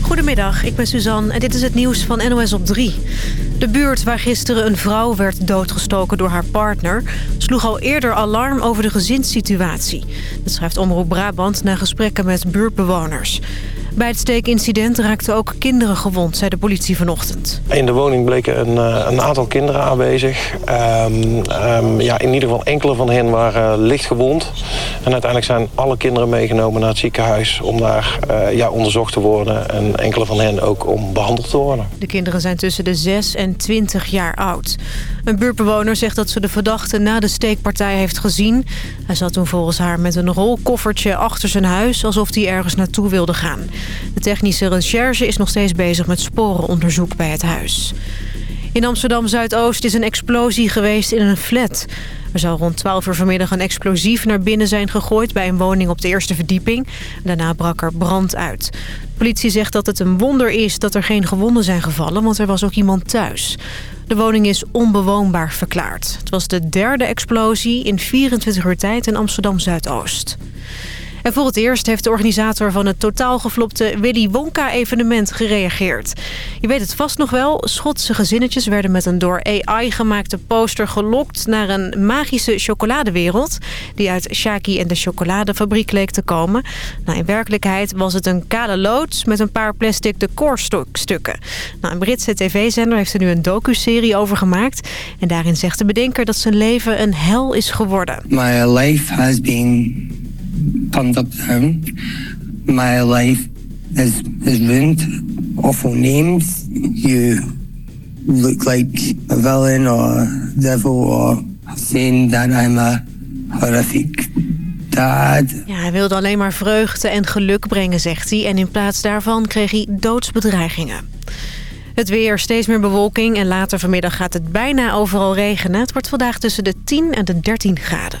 Goedemiddag, ik ben Suzanne en dit is het nieuws van NOS op 3. De buurt waar gisteren een vrouw werd doodgestoken door haar partner... sloeg al eerder alarm over de gezinssituatie. Dat schrijft Omroep Brabant na gesprekken met buurtbewoners. Bij het steekincident raakten ook kinderen gewond, zei de politie vanochtend. In de woning bleken een, eh, een aantal kinderen aanwezig. Um, um, ja, in ieder geval enkele van hen waren licht gewond. En uiteindelijk zijn alle kinderen meegenomen naar het ziekenhuis... om daar uh, ja, onderzocht te worden. En enkele van hen ook om behandeld te worden. De kinderen zijn tussen de 6 en 20 jaar oud. Een buurtbewoner zegt dat ze de verdachte na de steekpartij heeft gezien. Hij zat toen volgens haar met een rolkoffertje achter zijn huis... alsof hij ergens naartoe wilde gaan. De technische recherche is nog steeds bezig met sporenonderzoek bij het huis. In Amsterdam-Zuidoost is een explosie geweest in een flat. Er zou rond 12 uur vanmiddag een explosief naar binnen zijn gegooid... bij een woning op de eerste verdieping. Daarna brak er brand uit. De politie zegt dat het een wonder is dat er geen gewonden zijn gevallen... want er was ook iemand thuis. De woning is onbewoonbaar verklaard. Het was de derde explosie in 24 uur tijd in Amsterdam-Zuidoost. En voor het eerst heeft de organisator van het totaal geflopte Willy Wonka-evenement gereageerd. Je weet het vast nog wel, Schotse gezinnetjes werden met een door AI gemaakte poster gelokt naar een magische chocoladewereld die uit Shaki en de chocoladefabriek leek te komen. Nou, in werkelijkheid was het een kale loods met een paar plastic decorstukken. Nou, een Britse tv-zender heeft er nu een docu-serie over gemaakt. En daarin zegt de bedenker dat zijn leven een hel is geworden. My life has been up down. My life is, is ruined. Awful names. You look like a villain or devil or saying that I'm a horrific dad. Ja, hij wilde alleen maar vreugde en geluk brengen, zegt hij. En in plaats daarvan kreeg hij doodsbedreigingen. Het weer, steeds meer bewolking en later vanmiddag gaat het bijna overal regenen. Het wordt vandaag tussen de 10 en de 13 graden.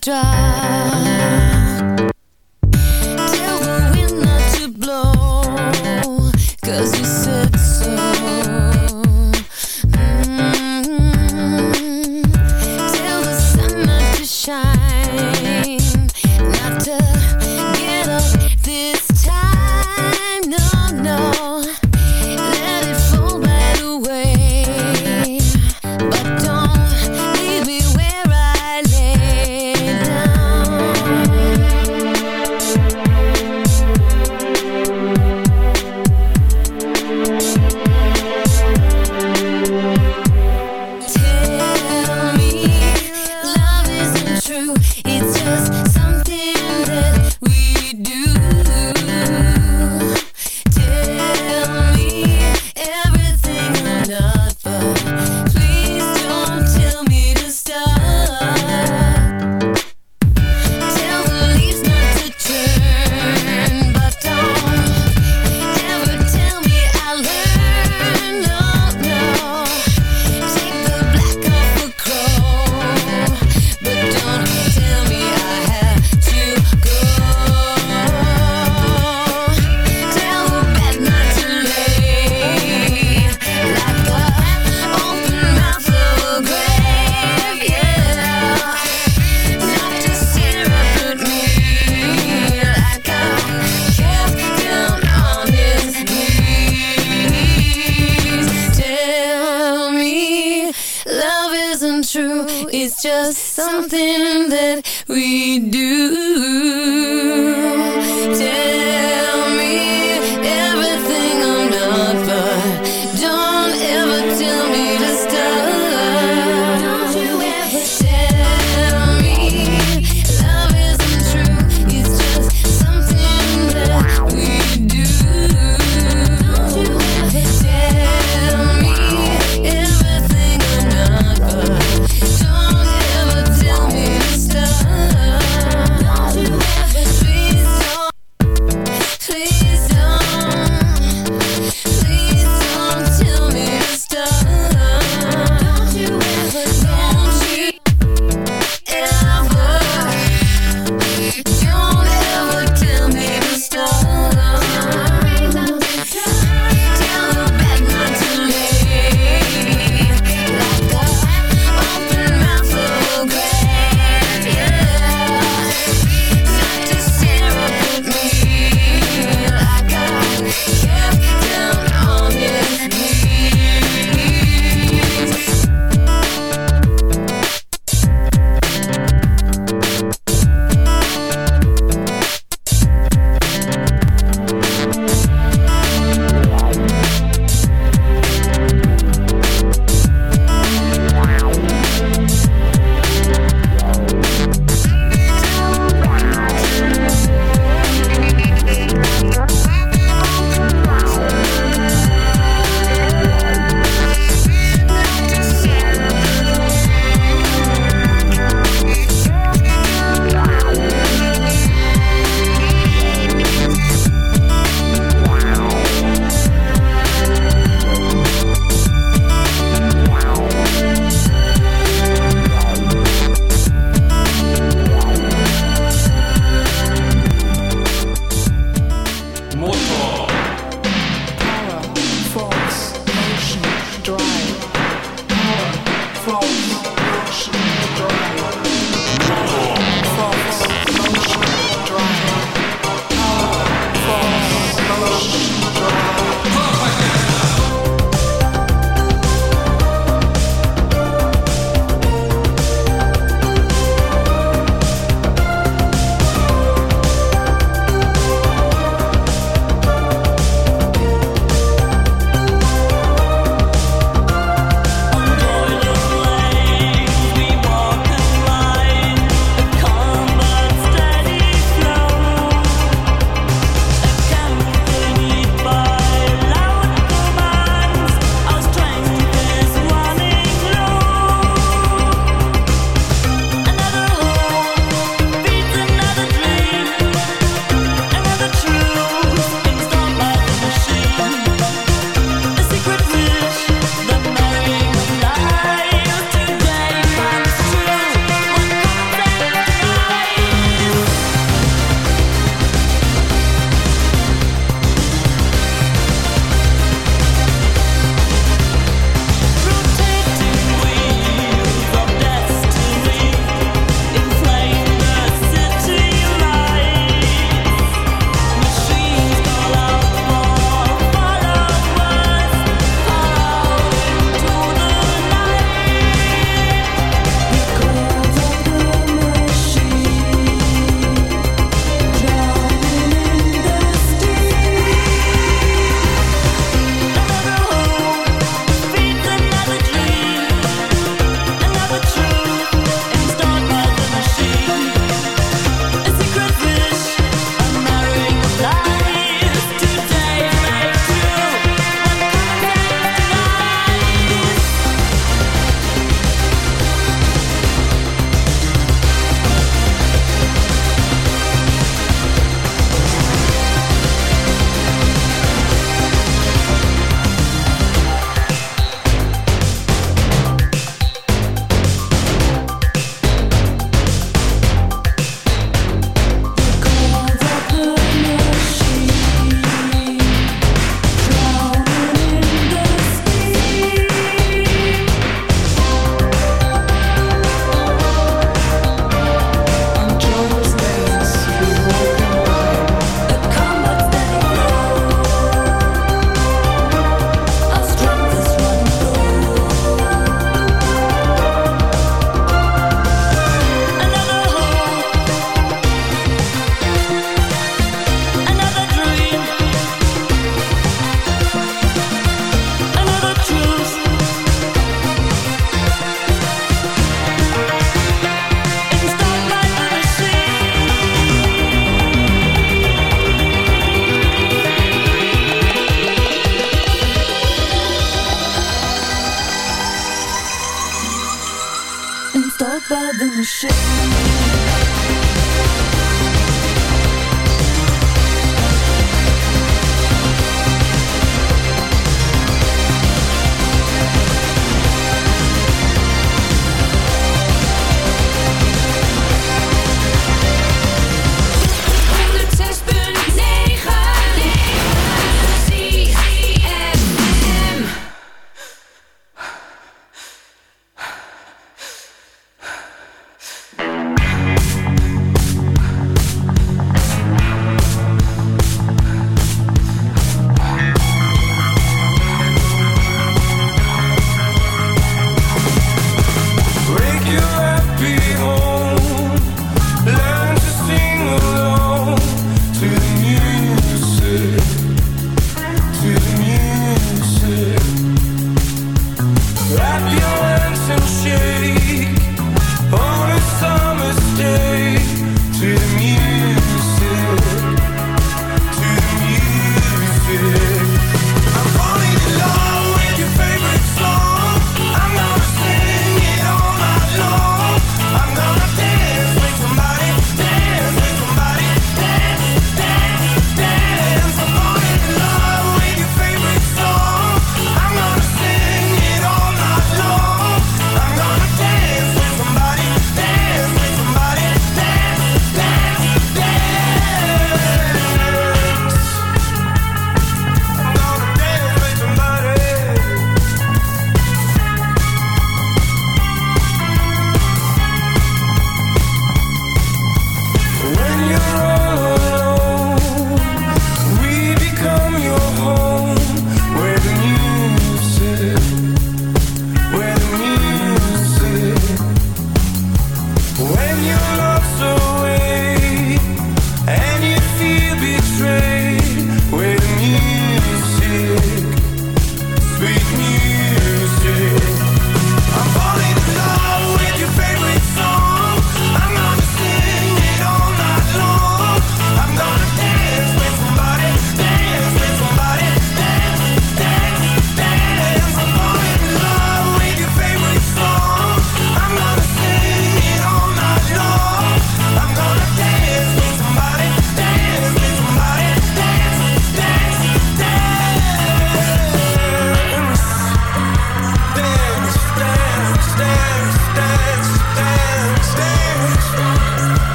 Drop.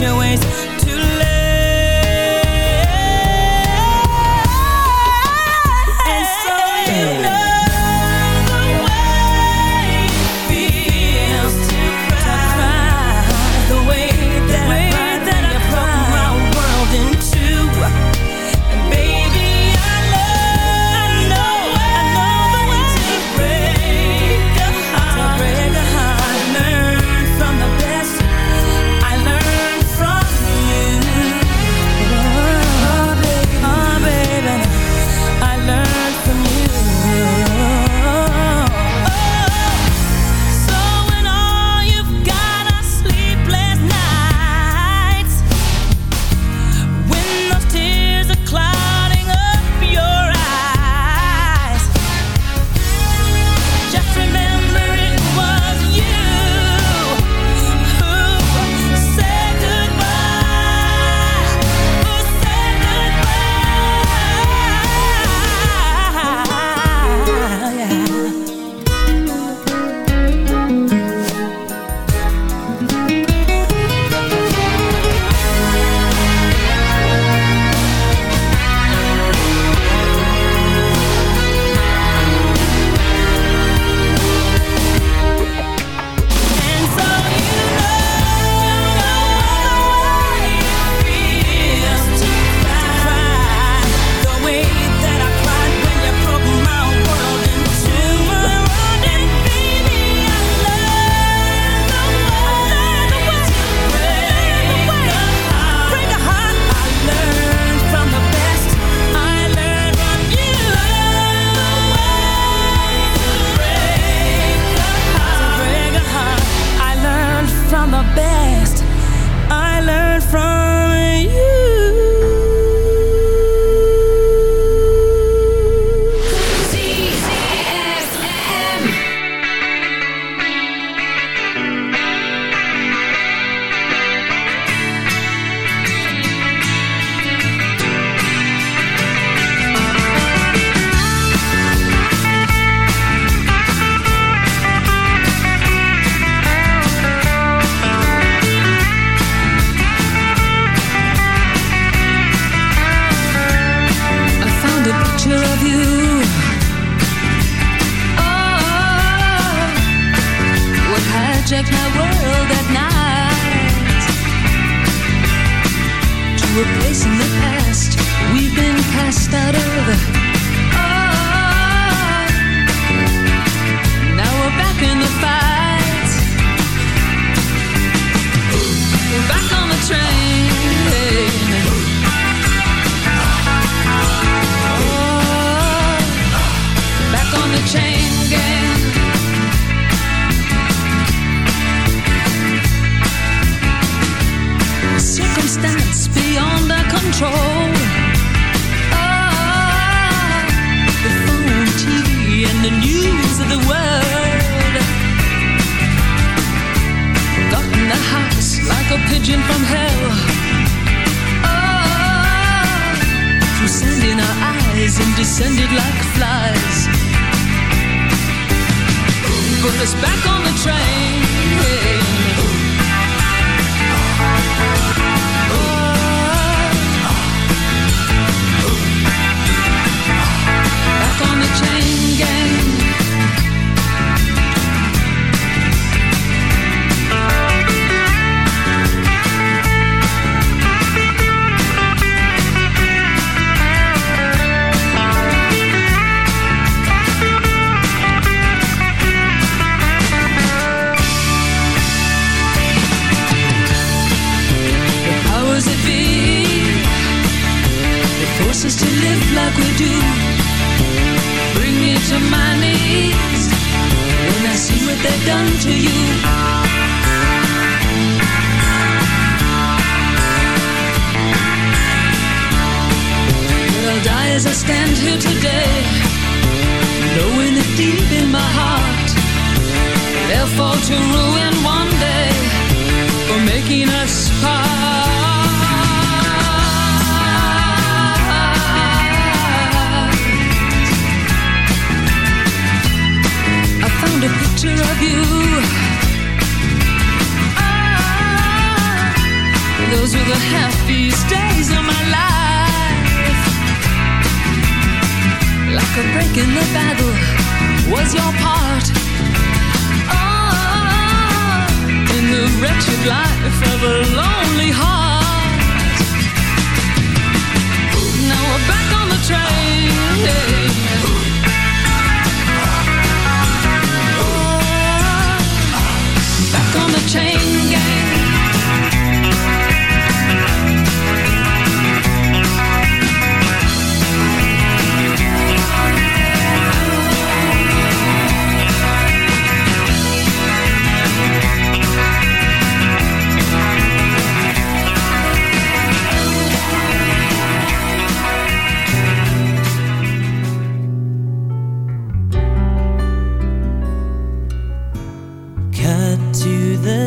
your ways.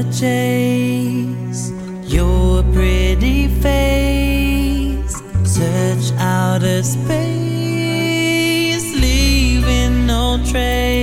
Chase your pretty face, search outer space, leaving no trace.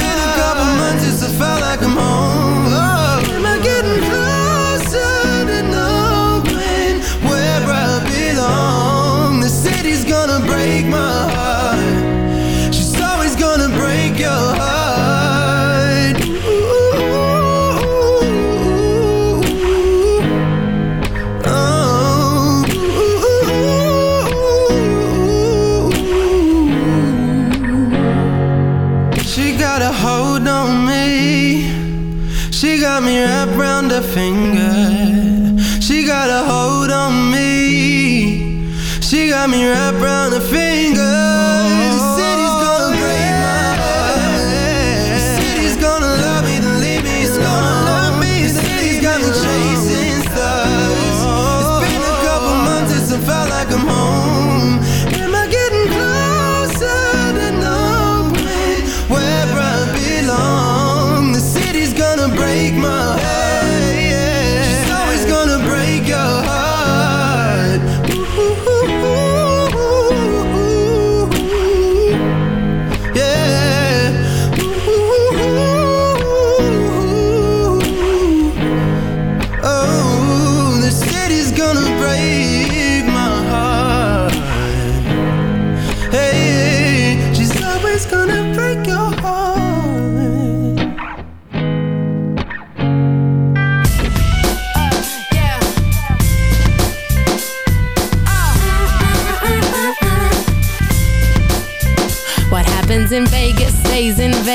Break my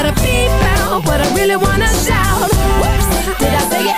Gotta out what I really wanna shout. Whoops, did I say it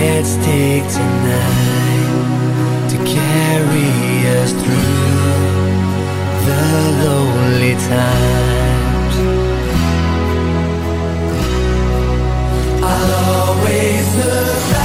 let's take tonight to carry us through the lonely times. I'll always look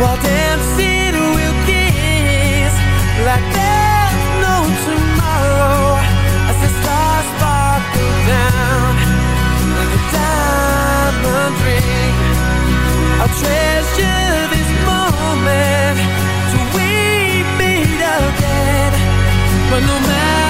While dancing we'll kiss Like there's no tomorrow. As the stars sparkle down Like a diamond ring. I'll treasure this moment Till we meet again. But no matter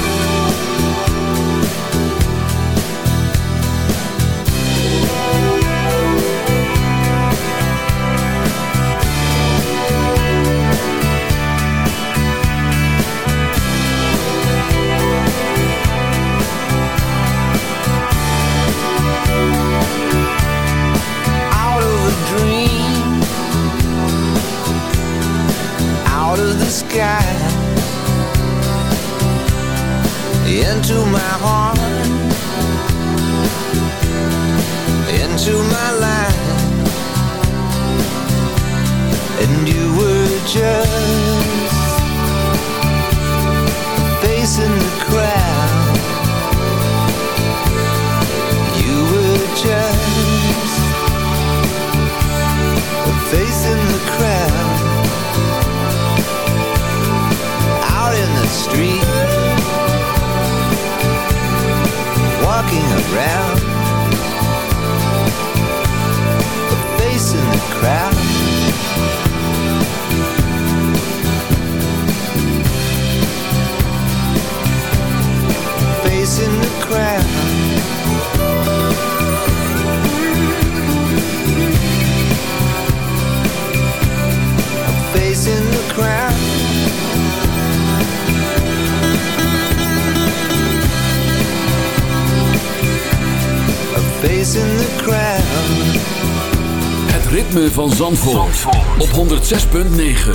Zandvoort, op 106.9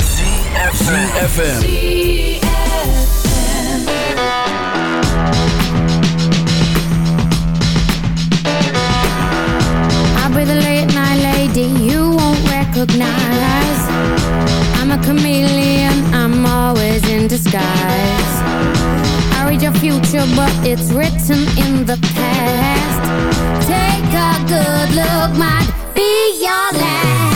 CFFM I'll be the late night lady you won't recognize. I'm a chameleon, I'm always in disguise. I read your future but it's written in the past. Take a good look, might be your last.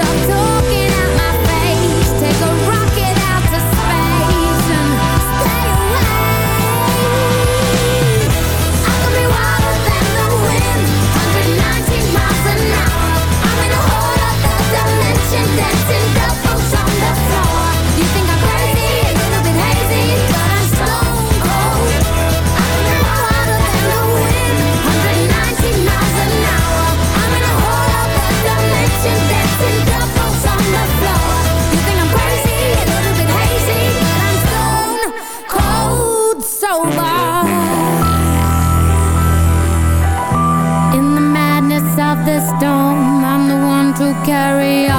carry on.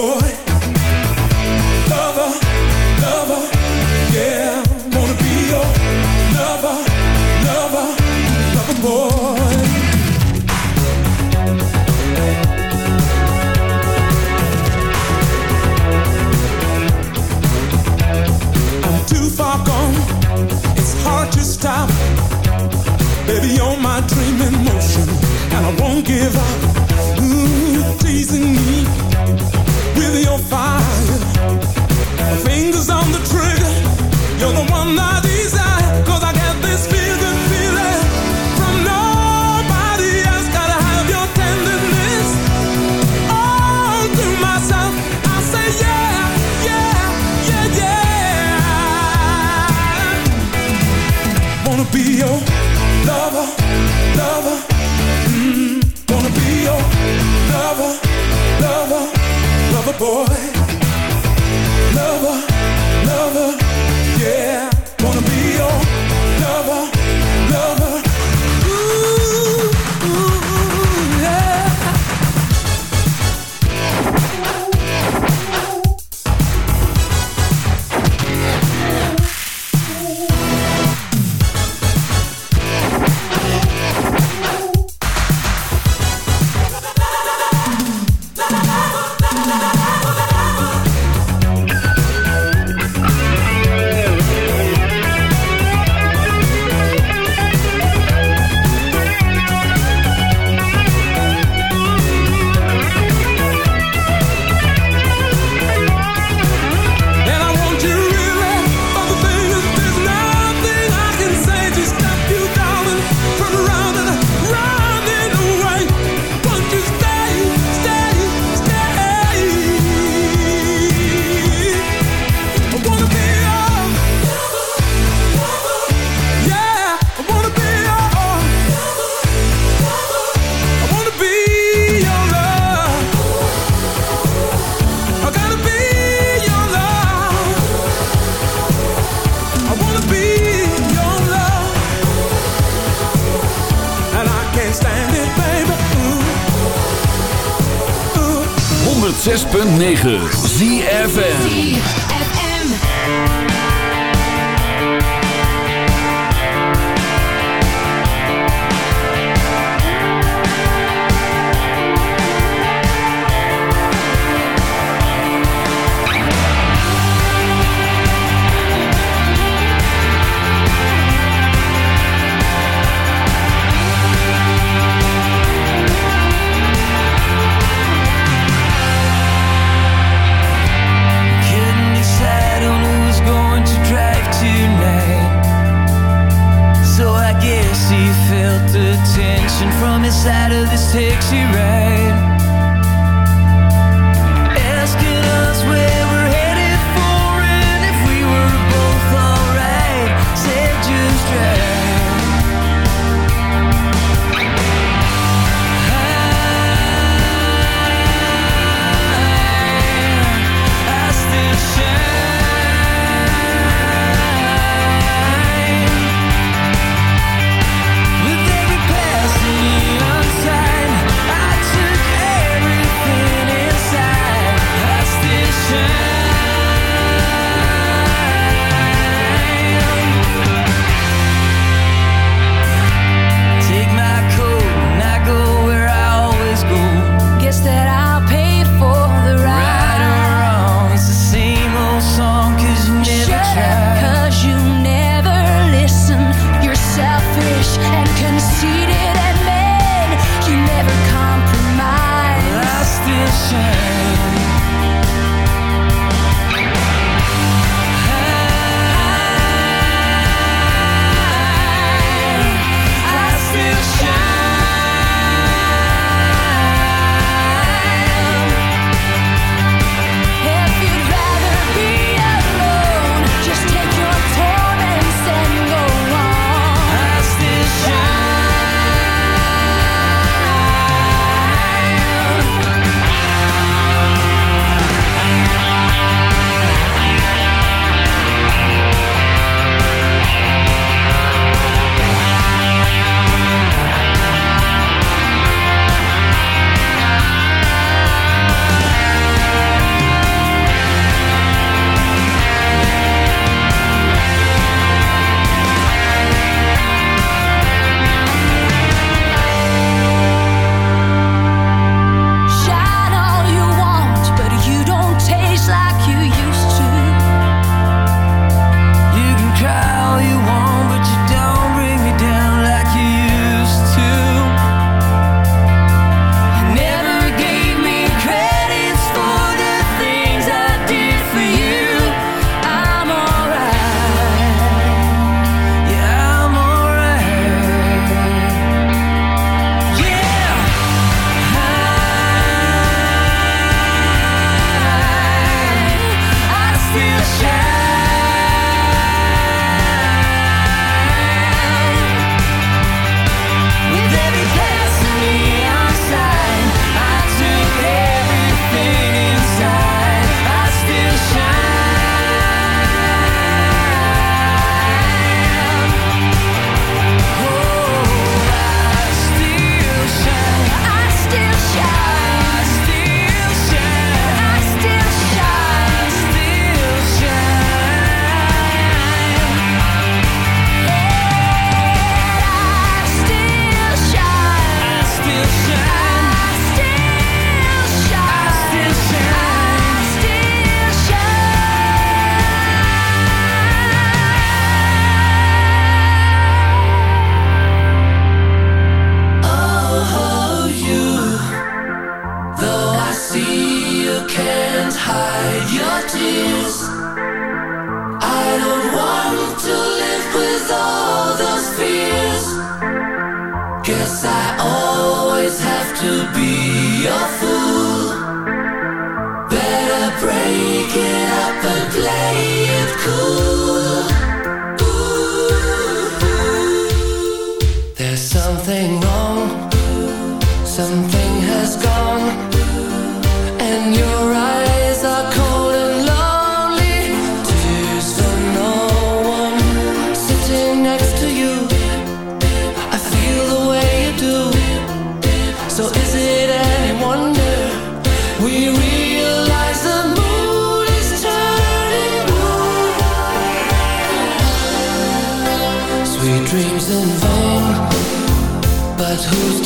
Boy. Boy.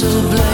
to blame.